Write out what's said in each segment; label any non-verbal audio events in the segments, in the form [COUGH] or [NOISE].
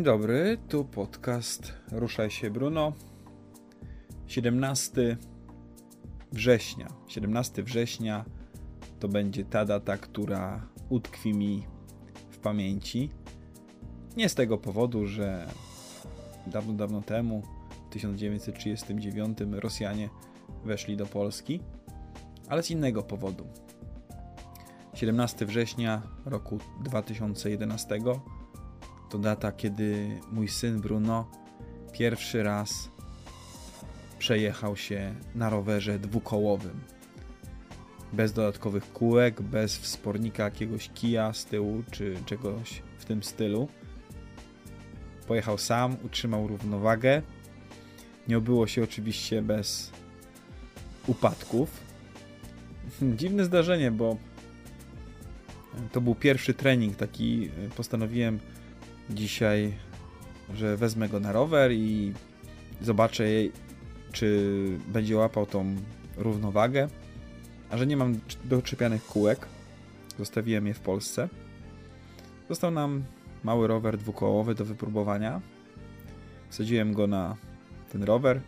Dzień dobry, tu podcast Ruszaj się Bruno. 17 września. 17 września to będzie ta data, która utkwi mi w pamięci. Nie z tego powodu, że dawno, dawno temu, w 1939, Rosjanie weszli do Polski, ale z innego powodu. 17 września roku 2011 to data, kiedy mój syn Bruno pierwszy raz przejechał się na rowerze dwukołowym. Bez dodatkowych kółek, bez wspornika jakiegoś kija z tyłu czy czegoś w tym stylu. Pojechał sam, utrzymał równowagę. Nie obyło się oczywiście bez upadków. [LAUGHS] Dziwne zdarzenie, bo to był pierwszy trening, taki postanowiłem dzisiaj, że wezmę go na rower i zobaczę, czy będzie łapał tą równowagę. A że nie mam doczepianych kółek, zostawiłem je w Polsce. Został nam mały rower dwukołowy do wypróbowania. Wsadziłem go na ten rower.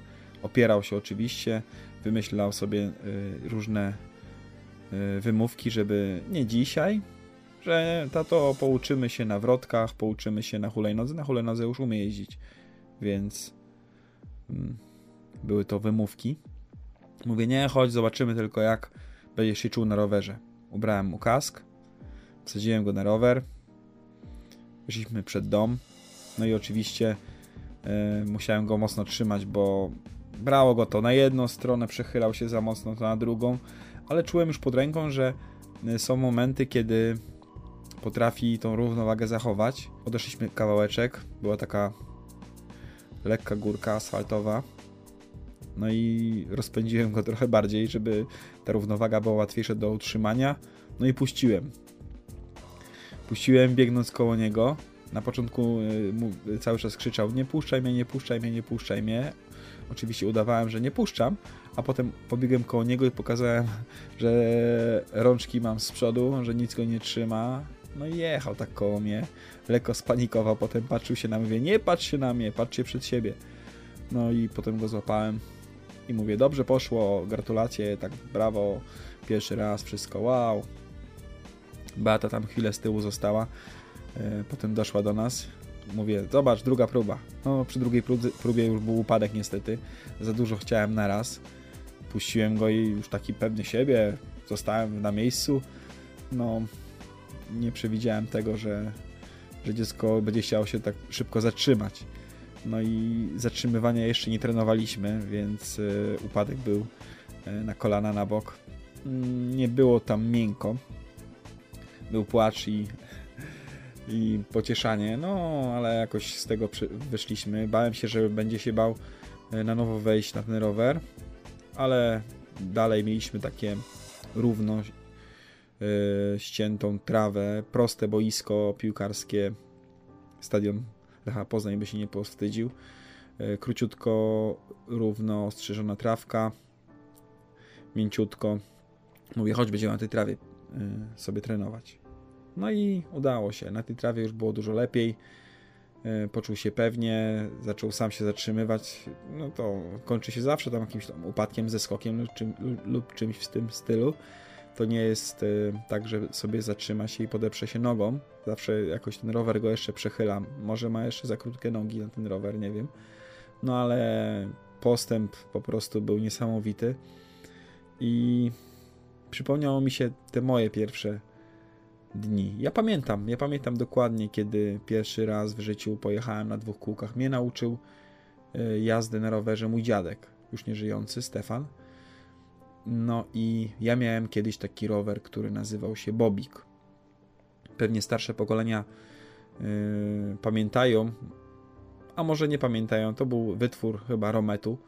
Opierał się oczywiście, wymyślał sobie y, różne y, wymówki, żeby nie dzisiaj, że tato pouczymy się na wrotkach, pouczymy się na hulajnodze. Na hulajnodze już umie jeździć, więc mm, były to wymówki. Mówię, nie, chodź, zobaczymy tylko jak będziesz się czuł na rowerze. Ubrałem mu kask, wsadziłem go na rower, wyszliśmy przed dom, no i oczywiście y, musiałem go mocno trzymać, bo brało go to na jedną stronę, przechylał się za mocno to na drugą, ale czułem już pod ręką, że e, są momenty, kiedy potrafi tą równowagę zachować. Odeszliśmy kawałeczek, była taka lekka górka asfaltowa. No i rozpędziłem go trochę bardziej, żeby ta równowaga była łatwiejsza do utrzymania. No i puściłem. Puściłem biegnąc koło niego. Na początku y, cały czas krzyczał nie puszczaj mnie, nie puszczaj mnie, nie puszczaj mnie. Oczywiście udawałem, że nie puszczam, a potem pobiegłem koło niego i pokazałem, że rączki mam z przodu, że nic go nie trzyma, no jechał tak koło mnie, lekko spanikował, potem patrzył się na mnie, mówię, nie patrz się na mnie, patrzcie przed siebie. No i potem go złapałem i mówię, dobrze poszło, gratulacje, tak brawo, pierwszy raz, wszystko wow. Beata tam chwilę z tyłu została, e, potem doszła do nas, mówię, zobacz, druga próba. No, przy drugiej próbie już był upadek niestety, za dużo chciałem na raz. Puściłem go i już taki pewny siebie, zostałem na miejscu. No, nie przewidziałem tego, że, że dziecko będzie chciało się tak szybko zatrzymać. No i zatrzymywania jeszcze nie trenowaliśmy, więc y, upadek był y, na kolana na bok. Mm, nie było tam miękko. Był płacz i, i pocieszanie, no ale jakoś z tego wyszliśmy. Bałem się, że będzie się bał y, na nowo wejść na ten rower, ale dalej mieliśmy takie równo E, ściętą trawę, proste boisko piłkarskie, stadion Lecha Poznań by się nie powstydził, e, króciutko, równo ostrzyżona trawka, mięciutko. Mówię, chodź będziemy na tej trawie e, sobie trenować. No i udało się. Na tej trawie już było dużo lepiej. Poczuł się pewnie, zaczął sam się zatrzymywać. No to kończy się zawsze tam jakimś tam upadkiem, ze skokiem lub, czym, lub czymś w tym stylu to nie jest y, tak, że sobie zatrzyma się i podeprze się nogą. Zawsze jakoś ten rower go jeszcze przechylam. Może ma jeszcze za krótkie nogi na ten rower, nie wiem. No ale postęp po prostu był niesamowity. I przypomniało mi się te moje pierwsze dni. Ja pamiętam, ja pamiętam dokładnie, kiedy pierwszy raz w życiu pojechałem na dwóch kółkach. Mnie nauczył y, jazdy na rowerze mój dziadek, już nie żyjący, Stefan No i ja miałem kiedyś taki rower, który nazywał się Bobik. Pewnie starsze pokolenia yy, pamiętają, a może nie pamiętają. To był wytwór chyba Rometu,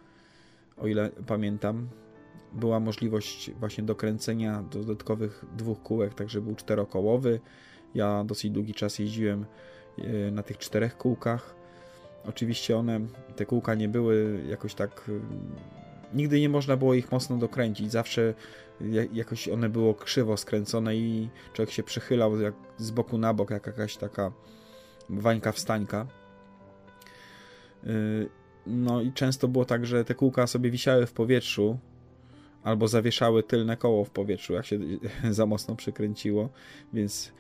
o ile pamiętam. Była możliwość właśnie dokręcenia dodatkowych dwóch kółek, także był czterokołowy. Ja dosyć długi czas jeździłem yy, na tych czterech kółkach. Oczywiście one, te kółka nie były jakoś tak yy, nigdy nie można było ich mocno dokręcić. Zawsze jakoś one było krzywo skręcone i człowiek się przychylał jak z boku na bok, jak jakaś taka wańka wstańka. Y, no i często było tak, że te kółka sobie wisiały w powietrzu albo zawieszały tylne koło w powietrzu, jak się [LAUGHS] za mocno przykręciło, więc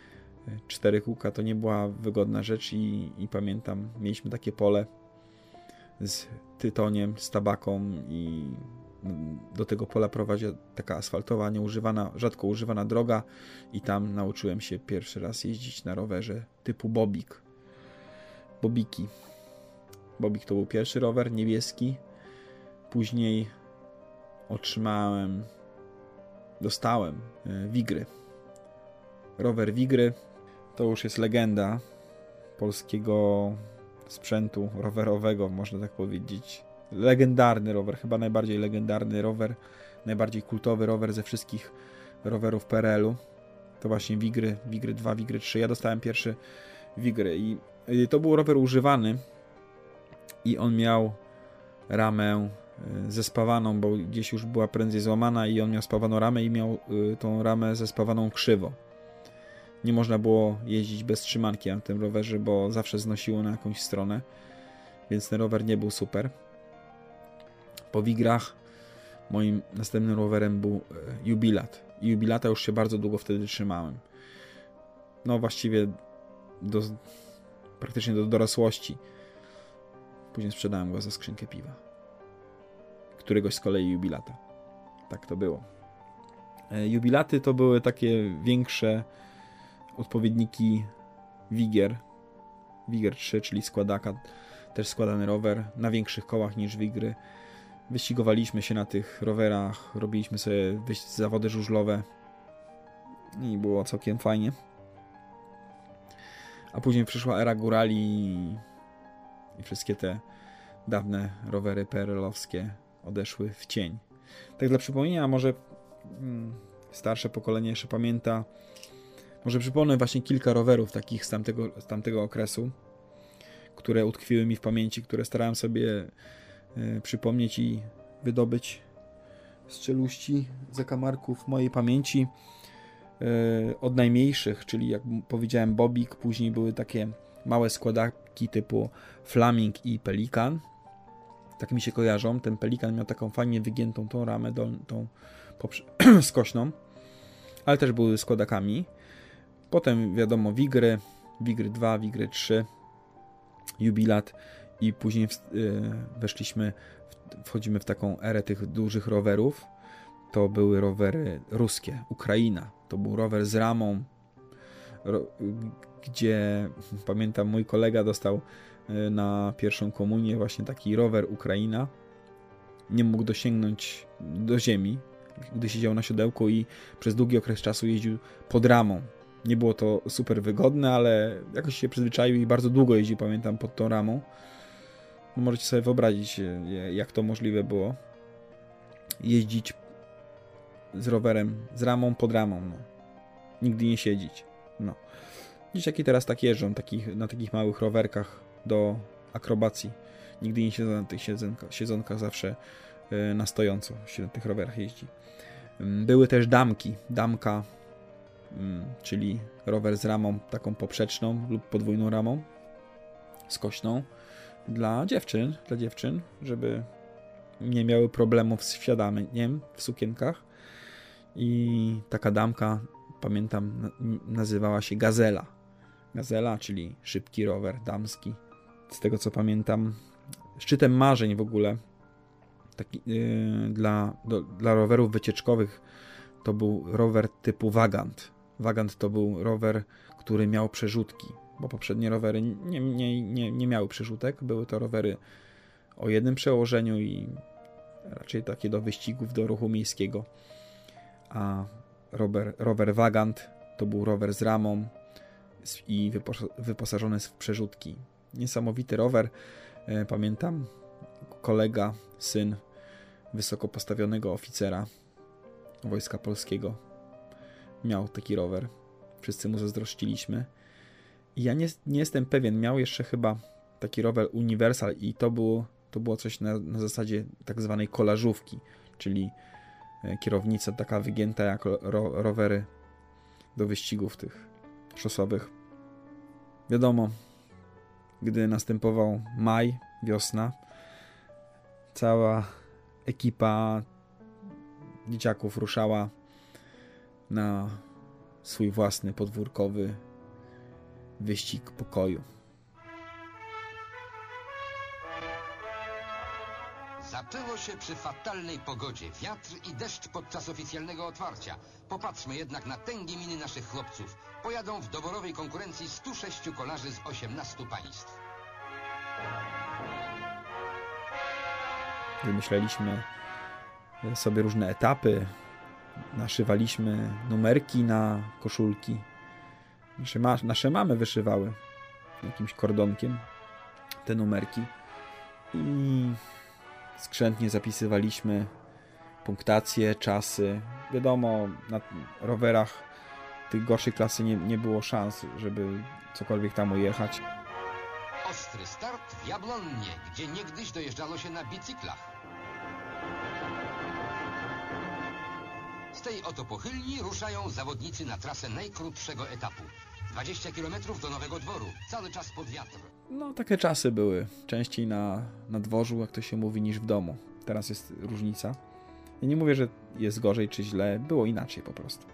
cztery kółka to nie była wygodna rzecz i, i pamiętam, mieliśmy takie pole z tytoniem, z tabaką i do tego pola prowadzi taka asfaltowa, nieużywana, rzadko używana droga i tam nauczyłem się pierwszy raz jeździć na rowerze typu Bobik. Bobiki. Bobik to był pierwszy rower niebieski. Później otrzymałem, dostałem e, Wigry. Rower Wigry to już jest legenda polskiego sprzętu rowerowego, można tak powiedzieć. Legendarny rower, chyba najbardziej legendarny rower, najbardziej kultowy rower ze wszystkich rowerów PRL-u. To właśnie Wigry, Wigry 2, Wigry 3. Ja dostałem pierwszy Wigry i to był rower używany i on miał ramę y, zespawaną, bo gdzieś już była prędzej złamana i on miał spawaną ramę i miał y, tą ramę zespawaną krzywo nie można było jeździć bez trzymanki na tym rowerze, bo zawsze znosiło na jakąś stronę, więc ten rower nie był super. Po Wigrach moim następnym rowerem był e, Jubilat. I Jubilata już się bardzo długo wtedy trzymałem. No właściwie do, praktycznie do dorosłości. Później sprzedałem go za skrzynkę piwa. Któregoś z kolei Jubilata. Tak to było. E, jubilaty to były takie większe odpowiedniki Wigier. Wigier 3, czyli składaka, też składany rower na większych kołach niż Wigry. Wyścigowaliśmy się na tych rowerach, robiliśmy sobie zawody żużlowe i było całkiem fajnie. A później przyszła era górali i wszystkie te dawne rowery PRL-owskie odeszły w cień. Tak dla przypomnienia, może mm, starsze pokolenie jeszcze pamięta może przypomnę właśnie kilka rowerów takich z tamtego, z tamtego okresu, które utkwiły mi w pamięci, które starałem sobie y, przypomnieć i wydobyć z czeluści zakamarków mojej pamięci. Y, od najmniejszych, czyli jak powiedziałem Bobik, później były takie małe składaki typu Flaming i Pelikan. Tak mi się kojarzą. Ten Pelikan miał taką fajnie wygiętą tą ramę, tą [CLEARS THROAT] skośną, ale też były składakami. Potem wiadomo Wigry, Wigry 2, Wigry 3, Jubilat i później y, weszliśmy, wchodzimy w taką erę tych dużych rowerów. To były rowery ruskie, Ukraina. To był rower z ramą, gdzie pamiętam mój kolega dostał y, na pierwszą komunię właśnie taki rower Ukraina. Nie mógł dosięgnąć do ziemi, gdy siedział na siodełku i przez długi okres czasu jeździł pod ramą. Nie było to super wygodne, ale jakoś się przyzwyczaił i bardzo długo jeździł, pamiętam, pod tą ramą. No możecie sobie wyobrazić, e, jak to możliwe było. Jeździć z rowerem, z ramą pod ramą. No. Nigdy nie siedzieć. No. Dzieciaki teraz tak jeżdżą takich, na takich małych rowerkach do akrobacji. Nigdy nie siedzą na tych siedzonkach, siedzonkach zawsze e, na stojąco się na tych rowerach jeździ. Mm, były też damki. Damka czyli rower z ramą taką poprzeczną lub podwójną ramą skośną dla dziewczyn, dla dziewczyn, żeby nie miały problemów z wsiadaniem w sukienkach. I taka damka, pamiętam, nazywała się Gazela. Gazela, czyli szybki rower damski. Z tego co pamiętam, szczytem marzeń w ogóle taki, yy, dla, do, dla rowerów wycieczkowych to był rower typu Vagant. Vagant to był rower, który miał przerzutki, bo poprzednie rowery nie, nie, nie, nie miały przerzutek. Były to rowery o jednym przełożeniu i raczej takie do wyścigów, do ruchu miejskiego. A rower, rower Vagant to był rower z ramą i wypo- wyposażony w przerzutki. Niesamowity rower. E, Pamiętam kolega, syn wysoko postawionego oficera Wojska Polskiego miał taki rower. Wszyscy mu zazdrościliśmy. I ja nie, nie jestem pewien, miał jeszcze chyba taki rower Universal i to było, to było coś na, na zasadzie tak zwanej kolażówki, czyli e, kierownica taka wygięta jak ro, rowery do wyścigów tych szosowych. Wiadomo, gdy następował maj, wiosna, cała ekipa dzieciaków ruszała na swój własny podwórkowy wyścig pokoju. Zaczęło się przy fatalnej pogodzie, wiatr i deszcz podczas oficjalnego otwarcia. Popatrzmy jednak na tęgie miny naszych chłopców. Pojadą w doborowej konkurencji 106 kolarzy z 18 państw. Wymyśleliśmy sobie różne etapy, naszywaliśmy numerki na koszulki. Nasze, ma nasze mamy wyszywały jakimś kordonkiem te numerki i skrzętnie zapisywaliśmy punktacje, czasy. Wiadomo, na rowerach tych gorszej klasy nie, nie było szans, żeby cokolwiek tam ujechać. Ostry start w Jablonnie, gdzie niegdyś dojeżdżało się na bicyklach. Z tej oto pochylni ruszają zawodnicy na trasę najkrótszego etapu. 20 km do Nowego Dworu, cały czas pod wiatr. No, takie czasy były. Częściej na, na dworzu, jak to się mówi, niż w domu. Teraz jest różnica. Ja nie mówię, że jest gorzej czy źle, było inaczej po prostu.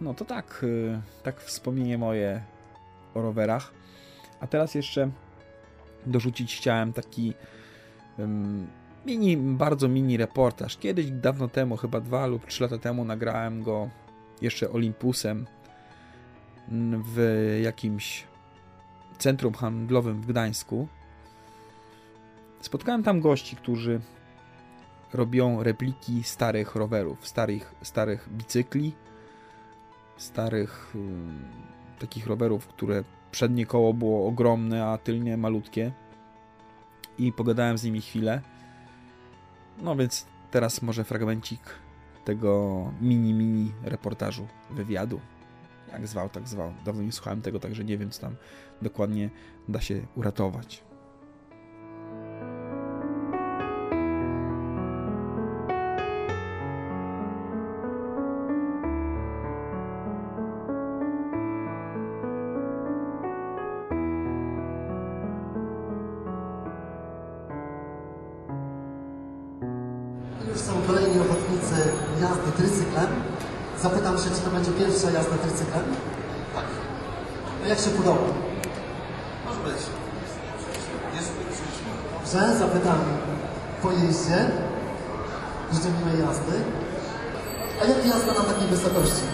No to tak, y, tak wspomnienie moje o rowerach. A teraz jeszcze dorzucić chciałem taki mini, bardzo mini reportaż. Kiedyś, dawno temu, chyba dwa lub trzy lata temu, nagrałem go jeszcze Olympusem w jakimś centrum handlowym w Gdańsku. Spotkałem tam gości, którzy robią repliki starych rowerów, starych, starych bicykli, starych ym, takich rowerów, które przednie koło było ogromne, a tylnie malutkie. I pogadałem z nimi chwilę. No więc teraz może fragmencik tego mini, mini reportażu, wywiadu. Jak zwał, tak zwał. Dawno nie słuchałem tego, także nie wiem, co tam dokładnie da się uratować. Zapytam się, czy to będzie pierwsza jazda trycyklem? Tak. A jak się podoba? Może być. Jest Dobrze, zapytam po jeździe. Życzę miłej jazdy. A jak jazda na takiej wysokości?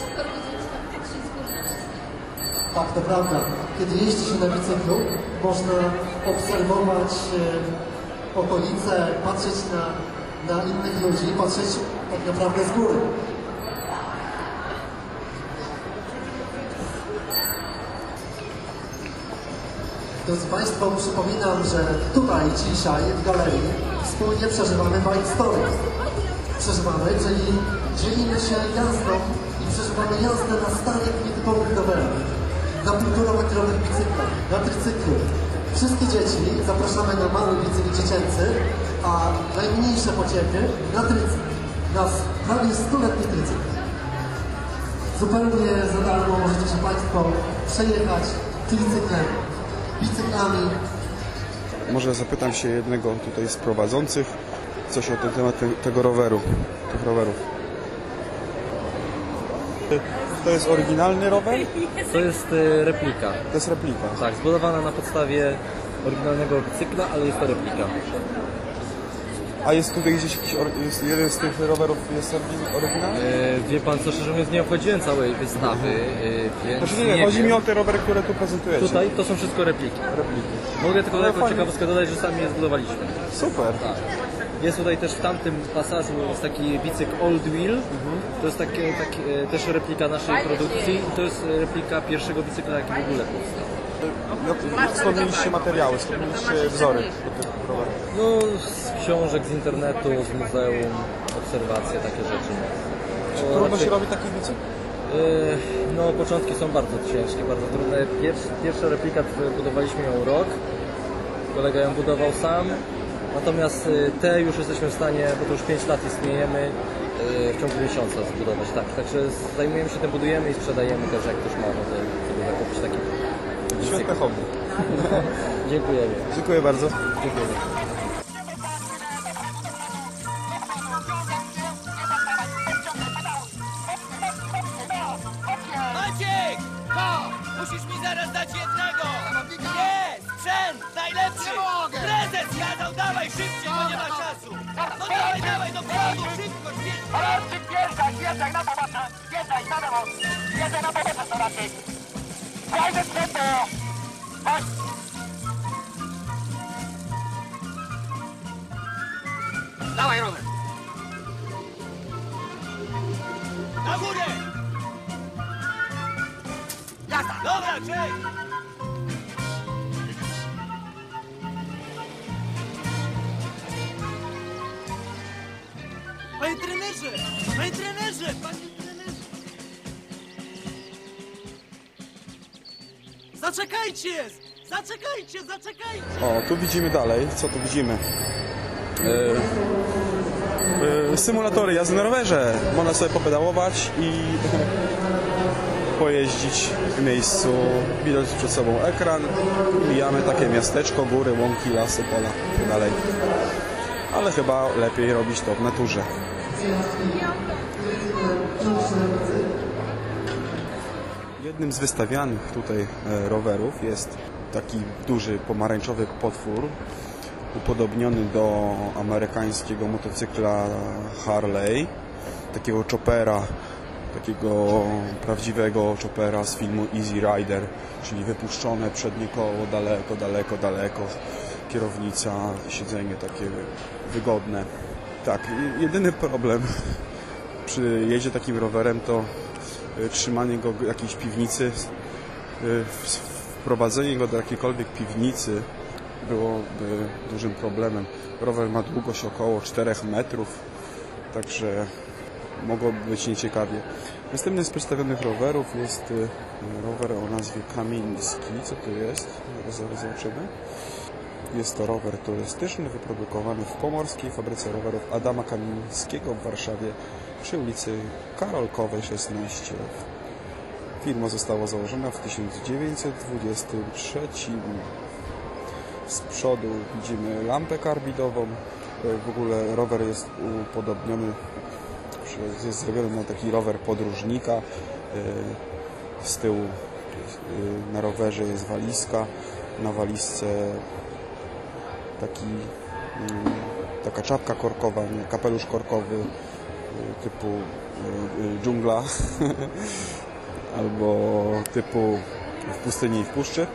Super tak tak Tak, to prawda. Kiedy jeździ się na bicyklu, można obserwować e, okolice, patrzeć na, na innych ludzi, patrzeć tak naprawdę z góry. Drodzy Państwo, przypominam, że tutaj dzisiaj w galerii wspólnie przeżywamy Bike Story. Przeżywamy, czyli dzielimy się jazdą i przeżywamy jazdę na starych, nietypowych rowerach, na półtorometrowych bicyklach, na tricyklu. Wszystkie dzieci zapraszamy na mały bicykl dziecięcy, a najmniejsze pociechy na trycykl, na prawie 100-letni tricykl. Zupełnie za darmo możecie się Państwo przejechać tricyklem, bicyklami, Może zapytam się jednego tutaj z prowadzących coś o ten temat te, tego roweru, tych rowerów. To jest oryginalny rower? [LAUGHS] To jest e, replika. To jest replika. Tak, zbudowana na podstawie oryginalnego cykla, ale jest to replika. A jest tutaj gdzieś jakiś, or- jest, jeden z tych rowerów jest orygin- oryginalny? E, Wie pan co, szczerze mówiąc nie obchodziłem całej wystawy, y, więc Znaczy nie, nie, chodzi wiem. mi o te rowery, które tu prezentujecie. Tutaj to są wszystko repliki. Repliki. Mogę tylko No jako fajnie. ciekawostkę dodać, że sami je zbudowaliśmy. Super. Tak. Jest tutaj też w tamtym pasażu jest taki bicykl Old Wheel. To jest takie, takie, e, też replika naszej produkcji. To jest replika pierwszego bicykla, jaki w ogóle powstał. Jak, skąd mieliście materiały, skąd mieliście wzory do tych rowerów? No, książek, z internetu, z muzeum, obserwacje, takie rzeczy. No. To Trudno raczej- się robi taki bicykl? Yy, No, początki są bardzo ciężkie, bardzo trudne. Pierwsza, pierwsza replika t- budowaliśmy ją rok. Kolega ją budował sam. Natomiast y, te już jesteśmy w stanie, bo to już 5 lat istniejemy, y, w ciągu miesiąca zbudować. Tak, także zajmujemy się tym, budujemy i sprzedajemy też, jak ktoś ma ochotę sobie zakupić taki. Świetne hobby. [LAUGHS] Dziękujemy. Dziękuję bardzo. Dziękujemy. Zaczekajcie! Zaczekajcie! O, tu widzimy dalej. Co tu widzimy? E, e, symulatory jazdy na rowerze. Można sobie popedałować i [LAUGHS] pojeździć w miejscu. Widać przed sobą ekran. Mijamy takie miasteczko, góry, łąki, lasy, pola i tak dalej. Ale chyba lepiej robić to w naturze. Jednym z wystawianych tutaj e, rowerów jest taki duży pomarańczowy potwór upodobniony do amerykańskiego motocykla Harley, takiego chopera, takiego prawdziwego chopera z filmu Easy Rider, czyli wypuszczone przednie koło daleko, daleko, daleko, kierownica, siedzenie takie wygodne. Tak, jedyny problem przy jeździe takim rowerem to trzymanie go w jakiejś piwnicy, y, wprowadzenie go do jakiejkolwiek piwnicy byłoby dużym problemem. Rower ma długość około 4 metrów, także mogłoby być nieciekawie. Następny z przedstawionych rowerów jest y, rower o nazwie Kamiński. Co to jest? Zobaczymy. Jest to rower turystyczny wyprodukowany w pomorskiej fabryce rowerów Adama Kamińskiego w Warszawie przy ulicy Karolkowej 16. Firma została założona w 1923. Z przodu widzimy lampę karbidową. W ogóle rower jest upodobniony, jest zrobiony na taki rower podróżnika. Z tyłu na rowerze jest walizka. Na walizce taki, mm, taka czapka korkowa, kapelusz korkowy typu y, dżungla [LAUGHS] albo typu w pustyni i w puszczy. Y,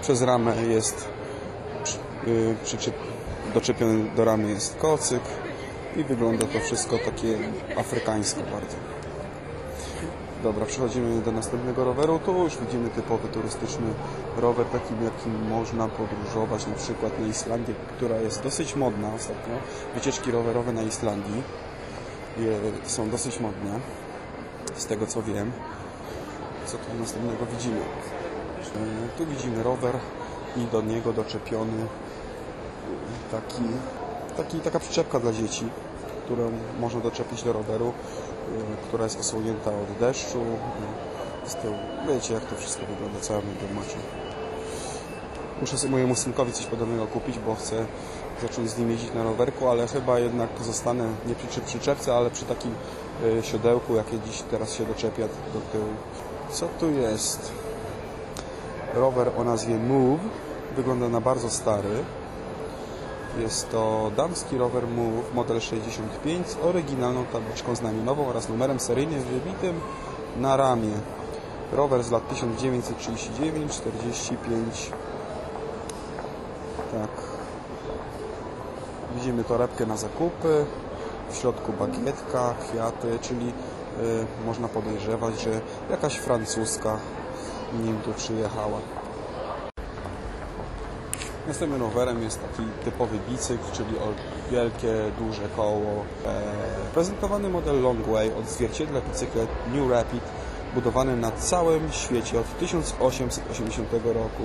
Przez ramę jest y, doczepiony do ramy jest kocyk i wygląda to wszystko takie afrykańsko bardzo. Dobra, przechodzimy do następnego roweru. Tu już widzimy typowy turystyczny rower, takim jakim można podróżować na przykład na Islandię, która jest dosyć modna ostatnio. Wycieczki rowerowe na Islandii je, są dosyć modne, z tego co wiem. Co tu następnego widzimy? E, Tu widzimy rower i do niego doczepiony taki, taki, taka przyczepka dla dzieci, którą można doczepić do roweru, która jest osłonięta od deszczu. y, Z tyłu. Wiecie jak to wszystko wygląda, co ja będę macie. Muszę mojemu synkowi coś podobnego kupić, bo chcę zacząć z nim jeździć na rowerku, ale chyba jednak zostanę nie przy przyczepce, ale przy takim y, siodełku, jakie dziś teraz się doczepia do tyłu. Co tu jest? Rower o nazwie Move. Wygląda na bardzo stary. Jest to damski rower Move model 65 z oryginalną tabliczką znamionową oraz numerem seryjnym wybitym na ramię. Rower z lat 1939-45. Tak. Widzimy torebkę na zakupy. W środku bagietka, kwiaty, czyli y, można podejrzewać, że jakaś francuska nim tu przyjechała. Następnym rowerem jest taki typowy bicykl, czyli wielkie, duże koło. E, prezentowany model Longway odzwierciedla bicyklet New Rapid, budowany na całym świecie od 1880 roku,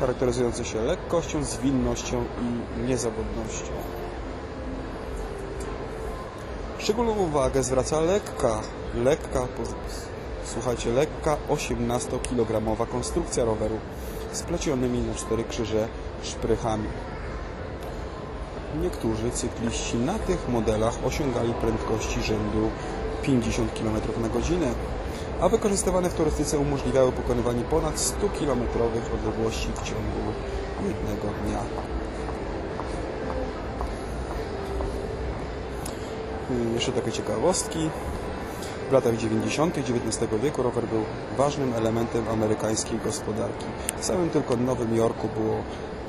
charakteryzujący się lekkością, zwinnością i niezawodnością. Szczególną uwagę zwraca lekka, lekka, słuchajcie, lekka 18-kilogramowa konstrukcja roweru z plecionymi na cztery krzyże szprychami. Niektórzy cykliści na tych modelach osiągali prędkości rzędu 50 km na godzinę, a wykorzystywane w turystyce umożliwiały pokonywanie ponad 100 km odległości w ciągu jednego dnia. Y, Jeszcze takie ciekawostki. W latach 90. XIX wieku rower był ważnym elementem amerykańskiej gospodarki. W samym tylko Nowym Jorku było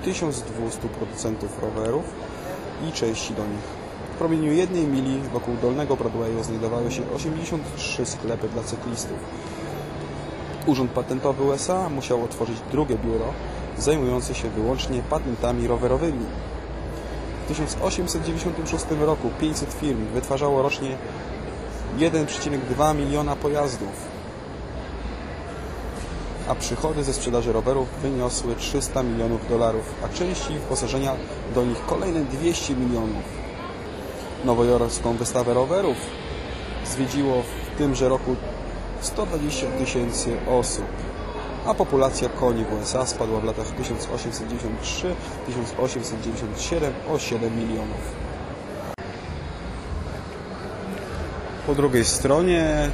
1200 producentów rowerów i części do nich. W promieniu jednej mili wokół Dolnego Broadwayu znajdowały się 83 sklepy dla cyklistów. Urząd Patentowy USA musiał otworzyć drugie biuro zajmujące się wyłącznie patentami rowerowymi. W 1896 roku 500 firm wytwarzało rocznie 1,2 miliona pojazdów, a przychody ze sprzedaży rowerów wyniosły 300 milionów dolarów, a części wyposażenia do nich kolejne 200 milionów. Nowojorską wystawę rowerów zwiedziło w tymże roku 120 tysięcy osób, a populacja koni w USA spadła w latach 1893-1897 o 7 milionów. Po drugiej stronie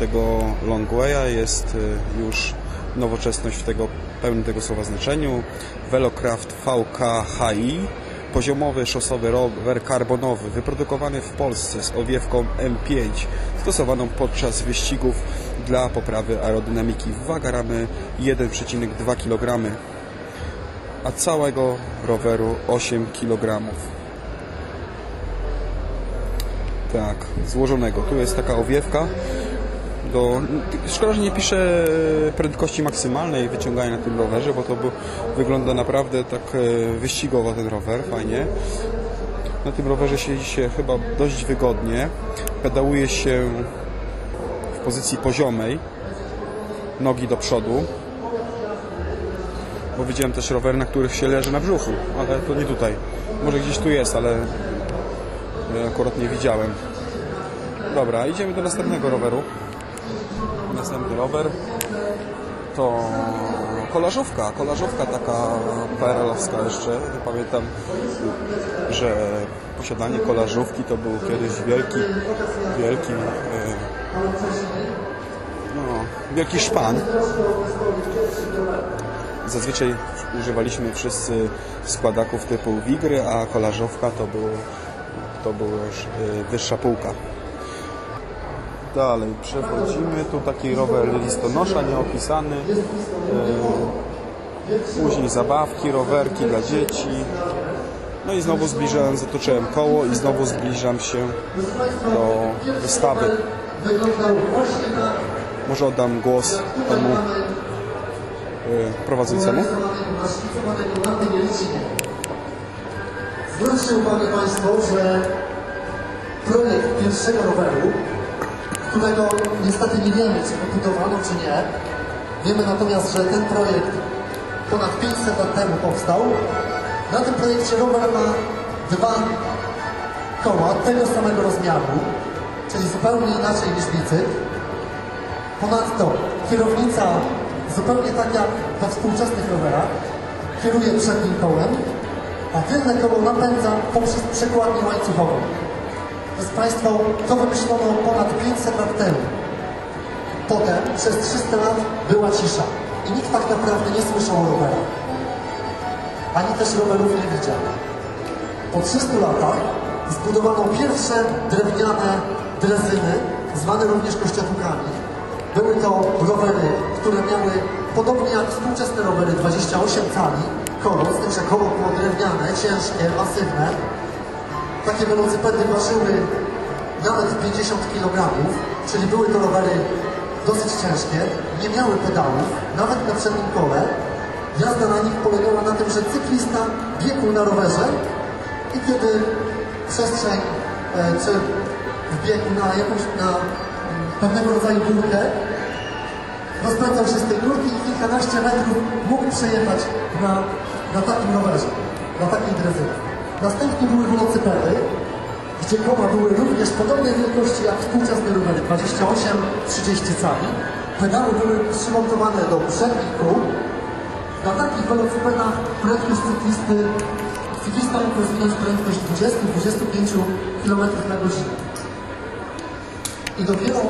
tego Longwaya jest y, już nowoczesność w tego, pełnym tego słowa znaczeniu. Velocraft VK HI, poziomowy szosowy rower karbonowy, wyprodukowany w Polsce z owiewką M5, stosowaną podczas wyścigów dla poprawy aerodynamiki. Waga ramy 1,2 kg, a całego roweru 8 kg. Tak, złożonego. Tu jest taka owiewka. Do... Szkoda, że nie pisze prędkości maksymalnej wyciągania na tym rowerze, bo to by... wygląda naprawdę tak e, wyścigowo ten rower, fajnie. Na tym rowerze siedzi się chyba dość wygodnie. Pedałuje się w pozycji poziomej, nogi do przodu. Bo widziałem też rowery, na których się leży na brzuchu, ale to nie tutaj. Może gdzieś tu jest, ale akurat nie widziałem. Dobra, idziemy do następnego roweru. Następny rower to kolażówka. Kolażówka taka PRL-owska jeszcze. Pamiętam, że posiadanie kolażówki to był kiedyś wielki, wielki, e, no, wielki szpan. Zazwyczaj używaliśmy wszyscy składaków typu Wigry, a kolażówka to był to była już y, wyższa półka. Dalej przechodzimy. Tu taki rower listonosza nieopisany. Y, Później zabawki, rowerki dla dzieci. No i znowu zbliżam, zatoczyłem koło i znowu zbliżam się do wystawy. Może oddam głos temu y, prowadzącemu. Zwróćcie uwagę Państwo, że projekt pierwszego roweru, którego niestety nie wiemy, czy wybudowano, czy nie, wiemy natomiast, że ten projekt ponad 500 lat temu powstał. Na tym projekcie rower ma dwa koła tego samego rozmiaru, czyli zupełnie inaczej niż bicykl. Ponadto kierownica zupełnie tak jak we współczesnych rowerach kieruje przednim kołem, a tylne koło napędza poprzez przekładnię łańcuchową. Proszę Państwa, to wymyślono ponad 500 lat temu. Potem przez 300 lat była cisza i nikt tak naprawdę nie słyszał o rowerach. Ani też rowerów nie widział. Po 300 latach zbudowano pierwsze drewniane drezyny, zwane również kościołkami. Były to rowery, które miały, podobnie jak współczesne rowery, 28 cali, koło, z że koło było drewniane, ciężkie, masywne. Takie welocypedy ważyły nawet 50 kg, czyli były to rowery dosyć ciężkie, nie miały pedałów, nawet na przednim kole. Jazda na nich polegała na tym, że cyklista biegł na rowerze i kiedy przestrzeń e, czy wbiegł na jakąś, na mm, pewnego rodzaju górkę, rozpędzał się z tej górki i kilkanaście metrów mógł przejechać na, na takim rowerze, na takiej drezynie. Następnie były welocypedy, gdzie koła były również podobnej wielkości jak współczesne rowery, 28-30 cali. Pedały były przymontowane do przednich kół. Na takich welocypedach prędkość cyklisty, cyklista mógł rozwinąć prędkość 20-25 km na godzinę. I dopiero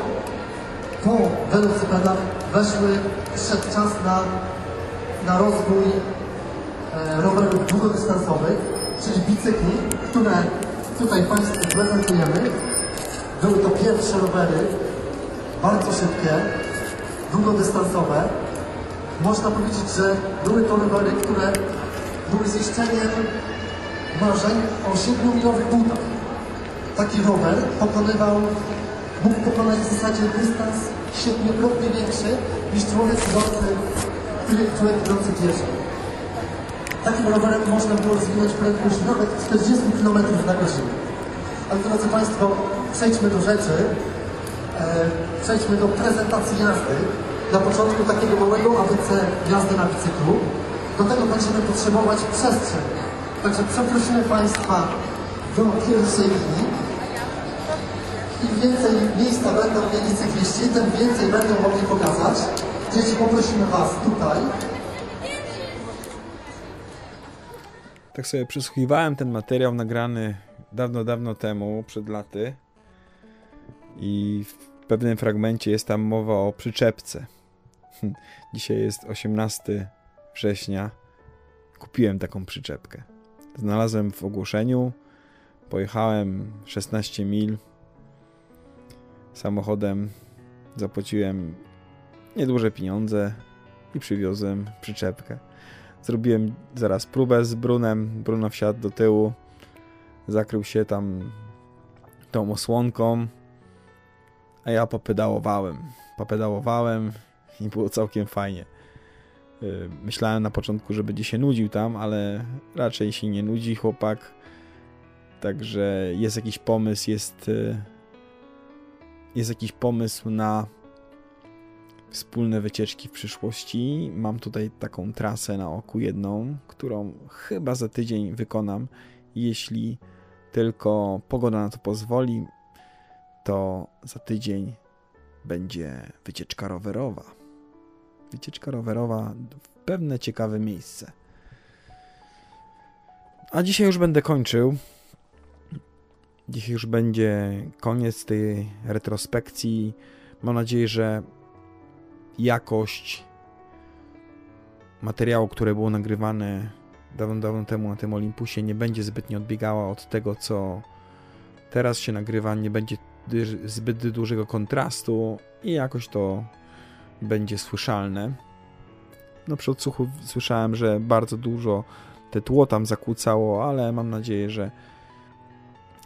po welocypedach weszły, wszedł czas na, na rozwój e, rowerów długodystansowych, czyli bicykli, które tutaj Państwu prezentujemy. Były to pierwsze rowery, bardzo szybkie, długodystansowe. Można powiedzieć, że były to rowery, które były ziszczeniem marzeń o 7-milowych butach. Taki rower pokonywał, mógł pokonać w zasadzie dystans siedmiokrotnie większy niż człowiek idący, który człowiek idący pieszo. Takim rowerem można było rozwinąć prędkość nawet 40 km na godzinę. Ale drodzy Państwo, przejdźmy do rzeczy. E, przejdźmy do prezentacji jazdy. Na początku takiego małego ABC jazdy na bicyklu. Do tego będziemy potrzebować przestrzeń. Także przeprosimy Państwa do pierwszej linii. Im więcej miejsca będą mieli cykliści, tym więcej będą mogli pokazać. Dzieci, poprosimy Was tutaj. Tak sobie przysłuchiwałem ten materiał nagrany dawno, dawno temu, przed laty. I w pewnym fragmencie jest tam mowa o przyczepce. [LAUGHS] Dzisiaj jest 18 września. Kupiłem taką przyczepkę. Znalazłem w ogłoszeniu. Pojechałem 16 mil samochodem. Zapłaciłem nieduże pieniądze i przywiozłem przyczepkę. Zrobiłem zaraz próbę z Brunem. Bruno wsiadł do tyłu. Zakrył się tam tą osłonką. A ja popedałowałem. Popedałowałem i było całkiem fajnie. Yy, Myślałem na początku, że będzie się nudził tam, ale raczej się nie nudzi chłopak. Także jest jakiś pomysł, jest, yy, jest jakiś pomysł na wspólne wycieczki w przyszłości. Mam tutaj taką trasę na oku jedną, którą chyba za tydzień wykonam. Jeśli tylko pogoda na to pozwoli, to za tydzień będzie wycieczka rowerowa. Wycieczka rowerowa w pewne ciekawe miejsce. A dzisiaj już będę kończył. Dzisiaj już będzie koniec tej retrospekcji. Mam nadzieję, że jakość materiału, które było nagrywane dawno, dawno temu na tym Olympusie, nie będzie zbytnio odbiegała od tego, co teraz się nagrywa. Nie będzie zbyt dużego kontrastu i jakoś to będzie słyszalne. No przy odsłuchu słyszałem, że bardzo dużo te tło tam zakłócało, ale mam nadzieję, że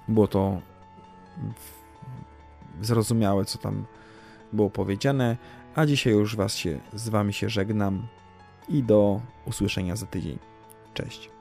było to zrozumiałe, co tam było powiedziane. A dzisiaj już was się, z wami się żegnam i do usłyszenia za tydzień. Cześć.